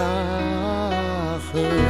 Sache.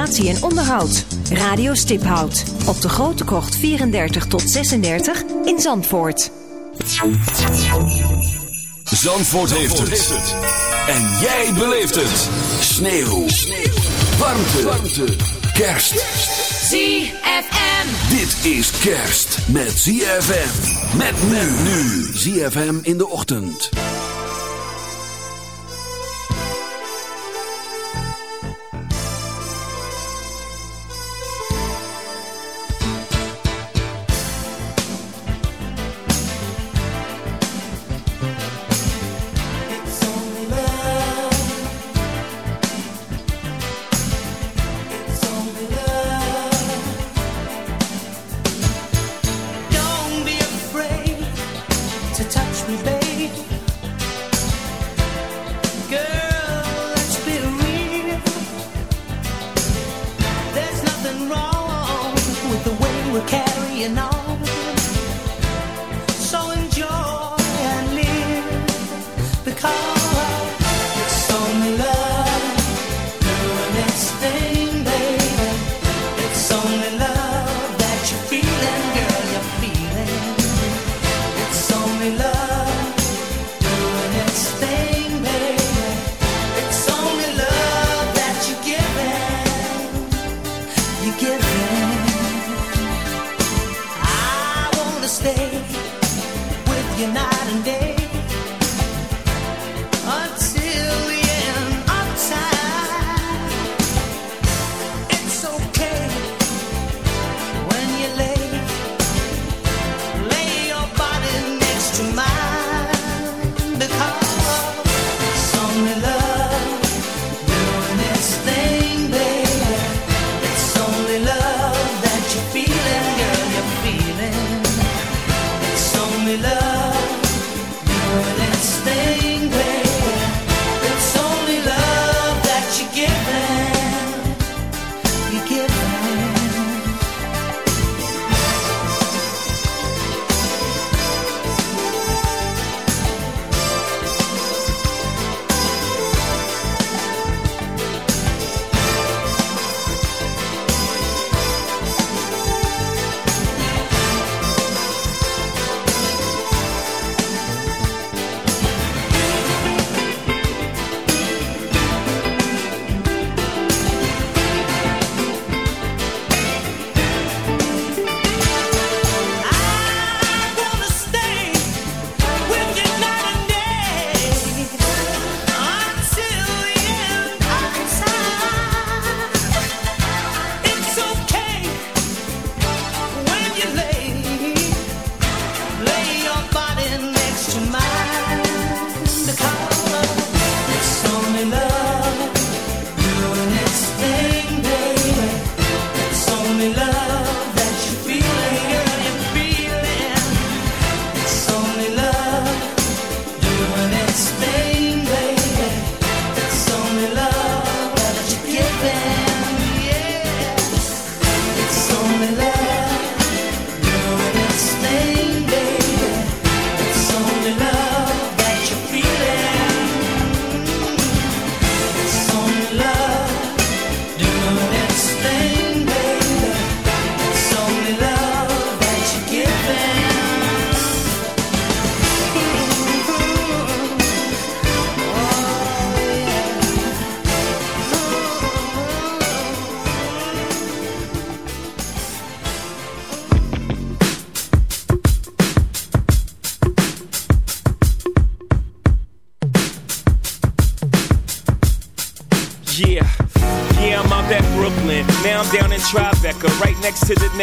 en onderhoud. Radio Stiphout op de Grote Krocht 34 tot 36 in Zandvoort. Zandvoort heeft het. En jij beleeft het. Sneeuw. Warmte. Warmte. Kerst. ZFM. Dit is kerst met ZFM. Met men nu. ZFM in de ochtend.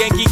Yankee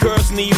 Girls need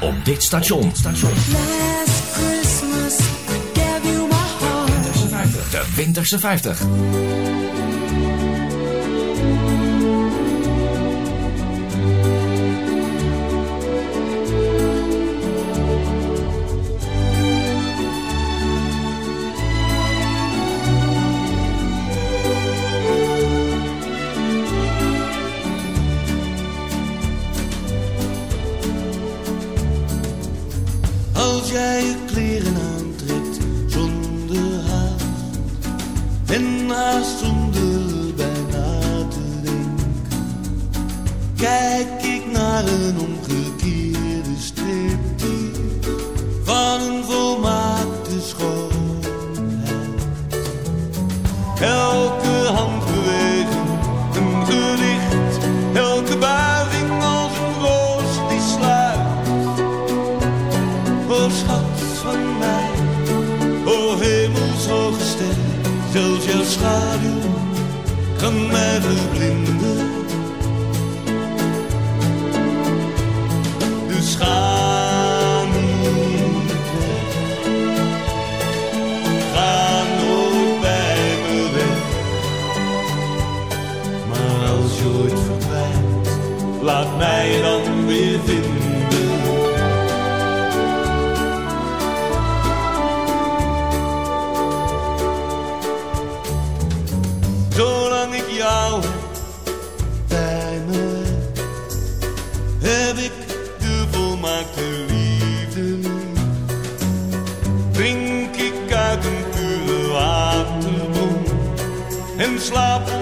op dit station. Op dit station. De Winterse 50. slaap.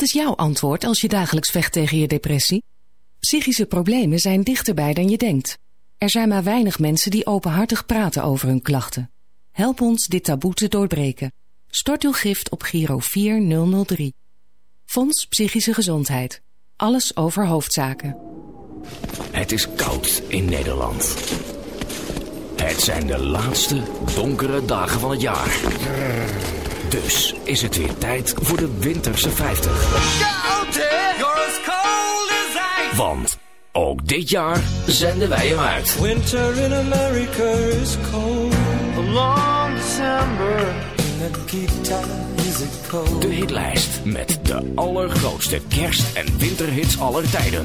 Wat is jouw antwoord als je dagelijks vecht tegen je depressie? Psychische problemen zijn dichterbij dan je denkt. Er zijn maar weinig mensen die openhartig praten over hun klachten. Help ons dit taboe te doorbreken. Stort uw gift op Giro 4003. Fonds Psychische Gezondheid. Alles over hoofdzaken. Het is koud in Nederland. Het zijn de laatste donkere dagen van het jaar. Dus is het weer tijd voor de winterse 50. Want ook dit jaar zenden wij hem uit. De hitlijst met de allergrootste kerst- en winterhits aller tijden.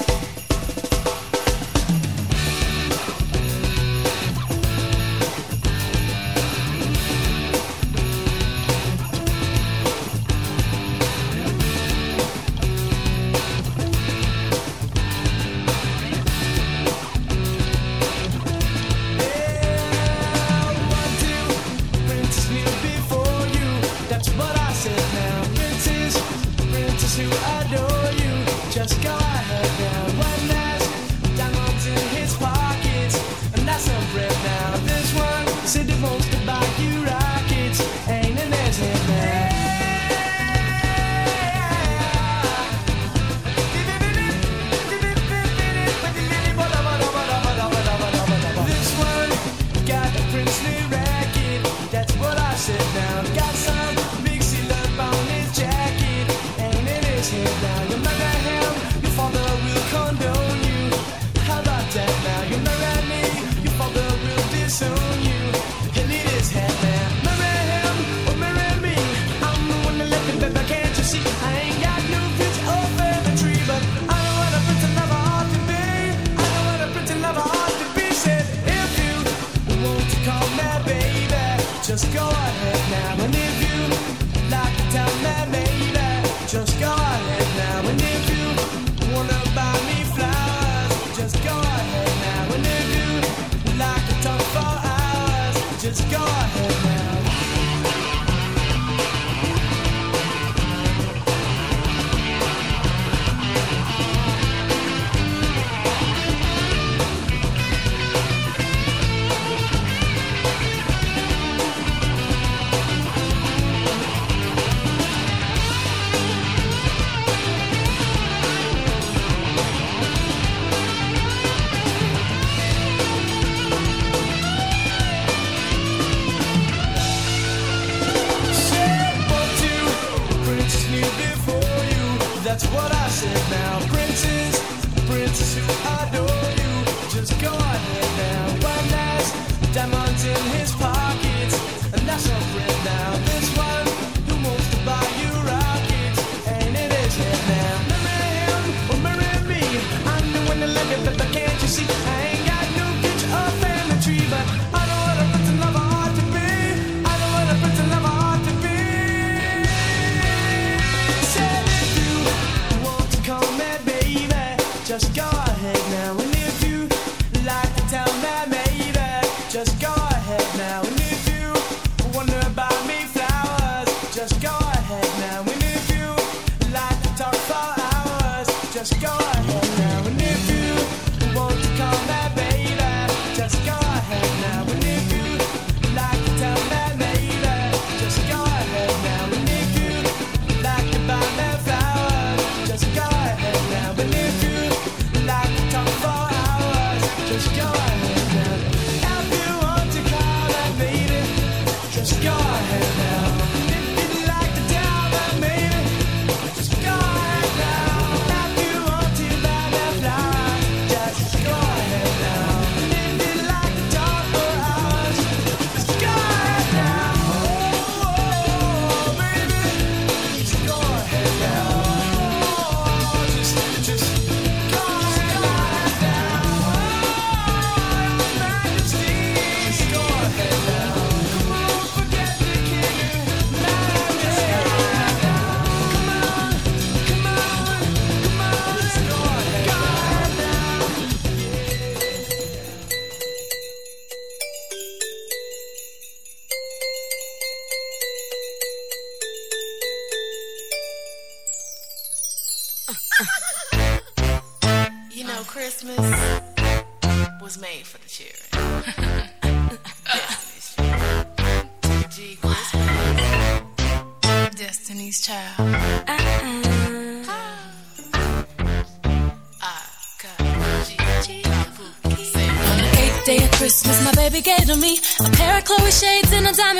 sky.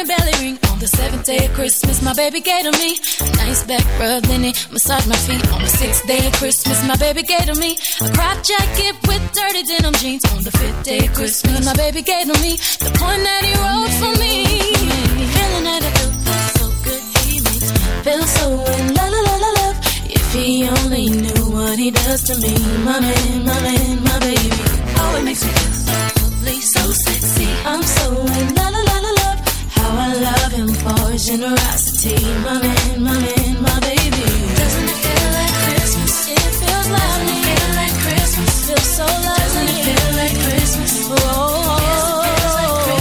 Diamond belly ring. On the seventh day of Christmas, my baby gave to me a nice back rub, then he massaged my feet. On the sixth day of Christmas, my baby gave to me a crop jacket with dirty denim jeans. On the fifth day of Christmas, my baby gave to me the point that he wrote for me. Feeling that I feel so good, he makes me feel so in la la la la love. If he only knew what he does to me, my man, my man, my baby. Oh, it makes me feel so lovely, so sexy. I'm so in la la I for generosity, my man, my man, my baby. Doesn't it feel like Christmas? It feels lovely. Doesn't it feel like Christmas? Feels so lovely. Doesn't it feel like Christmas? Oh, oh, oh.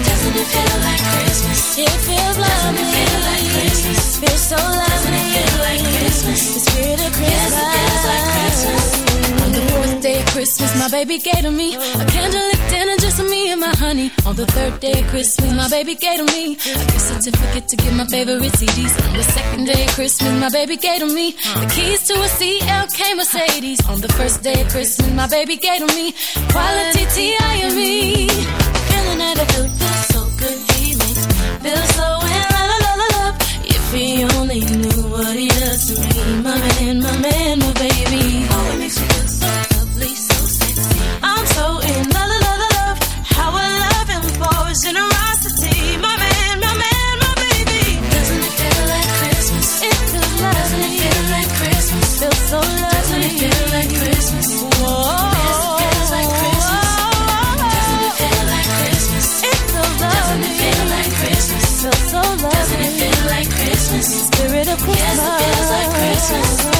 Doesn't it feel like Christmas? It feels lovely. Doesn't it feel like Christmas? Feels so lovely. Doesn't it feel like Christmas? The spirit of Christmas. Yes, it feels like Christmas. On the fourth day of Christmas, my baby gave to me a candlelit dinner my honey. On the third day of Christmas, my baby gave to me a gift certificate to get my favorite CDs. On the second day of Christmas, my baby gave to me the keys to a CLK Mercedes. On the first day of Christmas, my baby gave to me quality T.I.M.E. Feeling that I feel, feel so good, he makes feel so in la la la la love. If he only knew what he does to me, my man, my man, my baby. Christmas.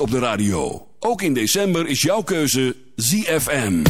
op de radio. Ook in december is jouw keuze ZFM.